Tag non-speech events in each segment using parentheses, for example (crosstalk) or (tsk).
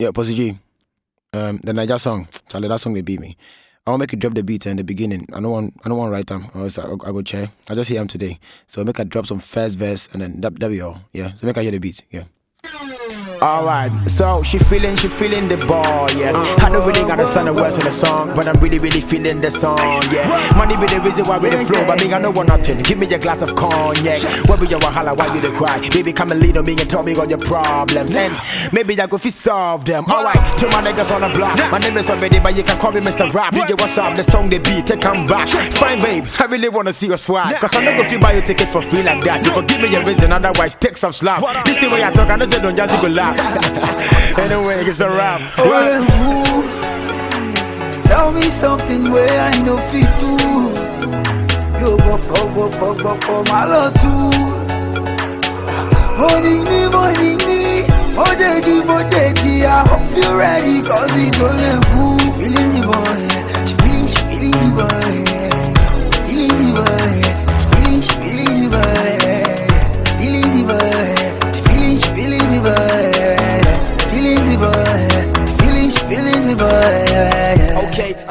Yeah, Posy G. Um, the Niger song, (tsk) Charlie, that song they beat me. I want make you drop the beat in the beginning. I don't want, I don't want write them. I, I, I go chair. I just hear them today. So make I drop some first verse and then that, that be all. Yeah. So make I hear the beat. Yeah. Alright, so she feeling, she feeling the ball, yeah. I don't really understand the words of the song, but I'm really, really feeling the song, yeah. Money be the reason why we the flow, but me, I don't want nothing. Give me a glass of cognac. What be your wahala, why you the cry? Baby, come and lead on me and tell me all your problems. And maybe I go fi solve them. Alright, to my niggas on the block. My name is already, but you can call me Mr. Rap. DJ, what's up? The song they beat, take come back. Fine, babe, I really wanna see your swag. Cause I'm not gonna buy you ticket for free like that. You forgive me your reason, otherwise take some slap. This thing when I talk, I know say don't just go laugh. (laughs) anyway, it's a rap. Well, who tell me something where I know fit do. Yo, bop, bop, bop, bop, bop, bop, my love too. Morning, ni, morning, ni, Bodeji, I hope you're ready, cause it's only who feeling the boy,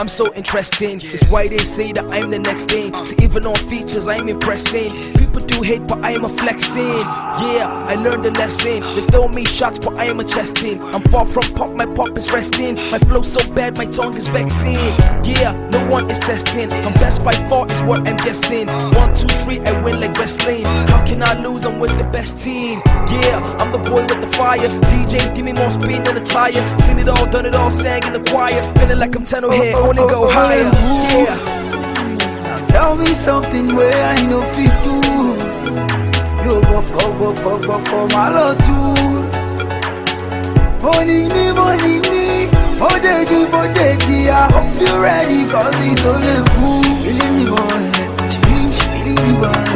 I'm so interesting. It's why they say that I'm the next thing. So even on features, I'm impressing. People do hate, but I am a flexing. Yeah, I learned a lesson. They throw me shots, but I am a chesting. I'm far from pop, my pop is resting. My flow so bad, my tongue is vexing. Yeah, no one is testing. I'm best by far, is what I'm guessing. One, two, three, I win like wrestling. How can I lose? I'm with the best team. Yeah, I'm the boy with the fire. DJs give me more speed than a tire. Seen it all, done it all, sang in the choir. Feeling like I'm 10 here, oh, oh, wanna go oh, higher. Yeah. Now tell me something where I know do. Yo, bop, bop, bop, bop, bop, bop, my love too. Money, ni, money, ni, Odeji, Bodeji, I hope you're ready, cause it's only who feeling the boy, feeling, feeling boy,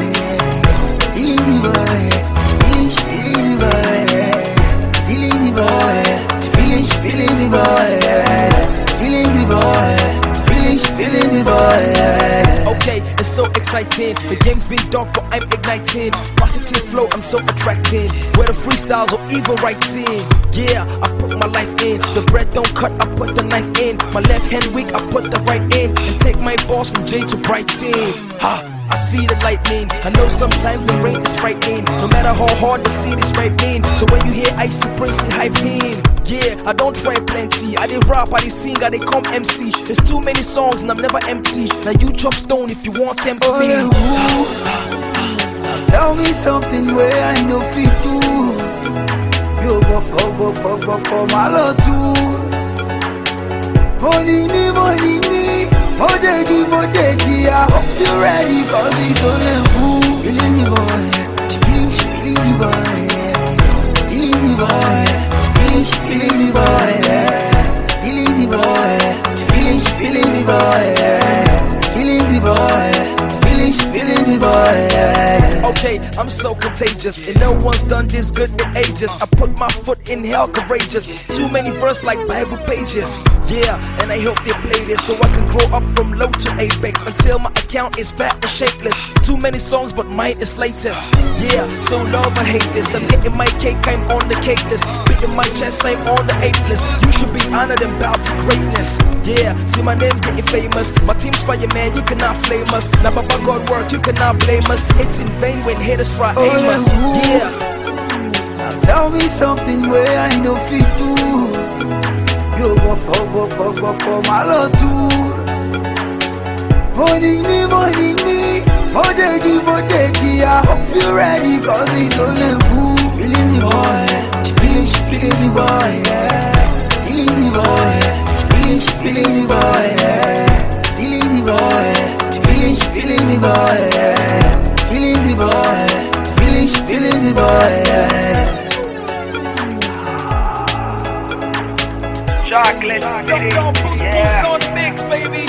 it's so exciting. The game's been dark, but I'm igniting. Positive flow, I'm so attracting. Where the freestyles or even writing. Yeah, I put my life in. The bread don't cut, I put the knife in. My left hand weak, I put the right in. And take my balls from J to Brighton. Ha! I see the lightning. I know sometimes the rain is frightening. No matter how hard the seed is ripening. So when you hear icy praise and hyping, yeah, I don't try plenty. I did rap, I did sing, I did come MC. There's too many songs and I'm never empty. Now you chop stone if you want tempt Oh, yeah, tell me something where I know fit do. Yo, bop, bop, bop, bop, bop, my love too. Money, money, Odeji, Bodeji, I hope you're ready, cause it's only who feeling the boy, she feeling, she feeling the boy, feeling the boy, she feeling, she feeling the boy, feeling the boy, she feeling, she feeling the boy, feeling the boy, feeling the boy. Okay, I'm so contagious, and no one's done this good in ages. I put my foot in hell courageous. Too many verse like Bible pages. Yeah, and I hope they play this so I can grow up from low to apex until my account is fat and shapeless. Too many songs, but mine is latest. Yeah, so love or hate this. I'm getting my cake, I'm on the cake list. Beating my chest, I'm on the ape list. You should be honored and bow to greatness. Yeah, see my name's getting famous. My team's fire, man, you cannot flame us. Now, Baba God work, you cannot blame us. It's in vain when haters try Oh, aim us. Oh, yeah. Yeah. Now tell me something where I know fit do. Yo, bop, bop, bop, bop, bop, bop, my love too. Money, ni, money, ni, Odeji, Bodeji, I hope you're ready, cause it's only who feeling the boy, she feeling, she feeling the boy, yeah. Don't, don't boost, boost on the mix, baby.